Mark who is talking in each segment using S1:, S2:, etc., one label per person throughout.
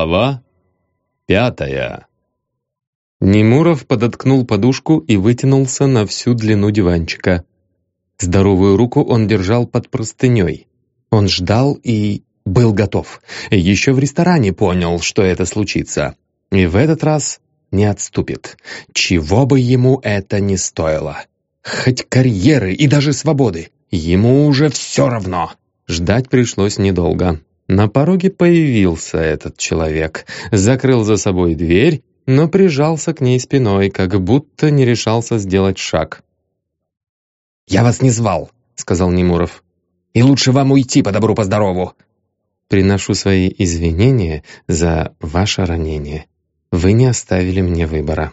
S1: Глава пятая Немуров подоткнул подушку и вытянулся на всю длину диванчика. Здоровую руку он держал под простыней. Он ждал и был готов. Еще в ресторане понял, что это случится. И в этот раз не отступит. Чего бы ему это ни стоило. Хоть карьеры и даже свободы. Ему уже все равно. Ждать пришлось недолго. На пороге появился этот человек, закрыл за собой дверь, но прижался к ней спиной, как будто не решался сделать шаг.
S2: «Я вас не звал», — сказал Немуров. «И лучше вам уйти по добру, по здорову».
S1: «Приношу свои извинения за ваше ранение. Вы не оставили мне выбора».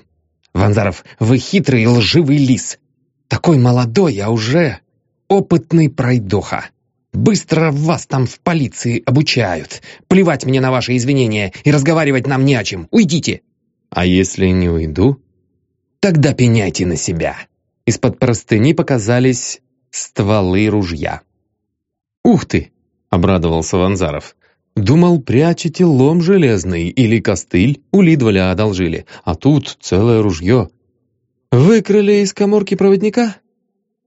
S2: «Ванзаров, вы хитрый и лживый лис. Такой молодой, а уже опытный пройдоха. Быстро вас там в полиции обучают. Плевать мне на ваши извинения, и разговаривать нам не о чем. Уйдите!»
S1: «А если не уйду?»
S2: «Тогда пеняйте на себя!»
S1: Из-под простыни показались стволы ружья. «Ух ты!» — обрадовался Ванзаров. «Думал, прячете лом железный или костыль, у Лидволя одолжили, а тут целое ружье. Выкрали из коморки проводника?»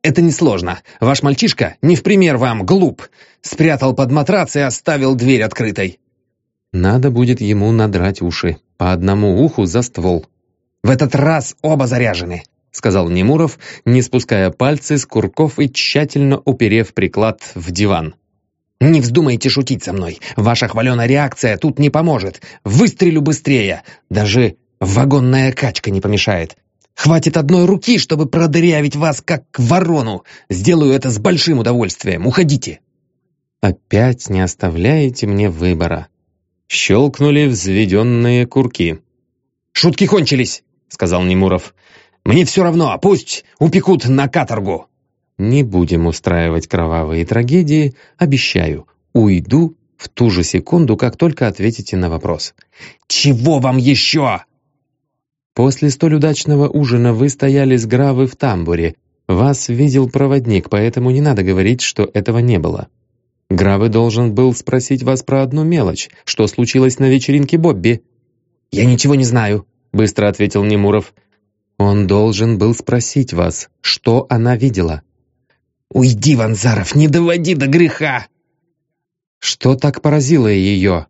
S2: Это несложно. Ваш мальчишка, не в пример вам, глуп. Спрятал под матрац и оставил дверь открытой.
S1: Надо будет ему надрать уши. По одному уху за ствол.
S2: В этот раз оба заряжены, сказал Немуров, не спуская пальцы с курков и тщательно уперев приклад в диван. «Не вздумайте шутить со мной. Ваша хваленая реакция тут не поможет. Выстрелю быстрее. Даже вагонная качка не помешает. Хватит одной руки, чтобы продырявить вас, как ворону. Сделаю это с большим удовольствием. Уходите!»
S1: «Опять не оставляете мне выбора». Щелкнули взведенные курки.
S2: «Шутки кончились», — сказал Немуров. «Мне все равно, пусть упекут на каторгу».
S1: «Не будем устраивать кровавые трагедии, обещаю. Уйду в ту же секунду, как только ответите на вопрос».
S2: «Чего вам еще?»
S1: После столь удачного ужина вы стояли с Гравы в тамбуре. Вас видел проводник, поэтому не надо говорить, что этого не было. Гравы должен был спросить вас про одну мелочь. Что случилось на вечеринке Бобби?»
S2: «Я ничего не знаю», — быстро ответил Немуров.
S1: «Он должен был спросить вас, что она видела».
S2: «Уйди, Ванзаров, не доводи до греха!»
S1: «Что так поразило ее?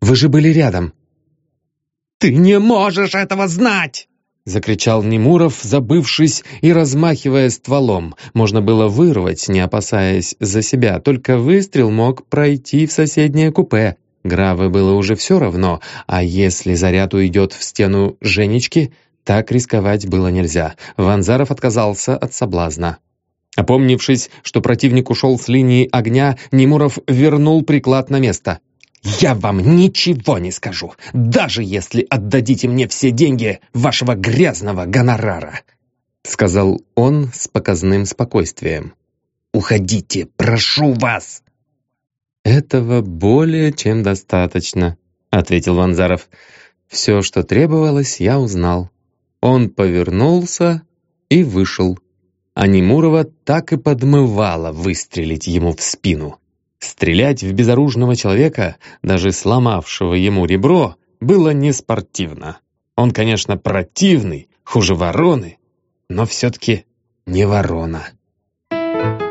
S1: Вы же были рядом».
S2: «Ты не можешь этого знать!»
S1: Закричал Немуров, забывшись и размахивая стволом. Можно было вырвать, не опасаясь за себя, только выстрел мог пройти в соседнее купе. Гравы было уже все равно, а если заряд уйдет в стену Женечки, так рисковать было нельзя. Ванзаров отказался от соблазна. Опомнившись, что противник ушел с линии огня, Немуров вернул приклад на место.
S2: «Я вам ничего не скажу, даже если отдадите мне все деньги вашего грязного гонорара»,
S1: сказал он с показным спокойствием.
S2: «Уходите, прошу вас!»
S1: «Этого более чем достаточно», — ответил Ванзаров. «Все, что требовалось, я узнал». Он повернулся и вышел. А Немурова так и подмывало выстрелить ему в спину. Стрелять в безоружного человека, даже сломавшего ему ребро, было не спортивно. Он, конечно, противный, хуже вороны, но все-таки не ворона. Thank you.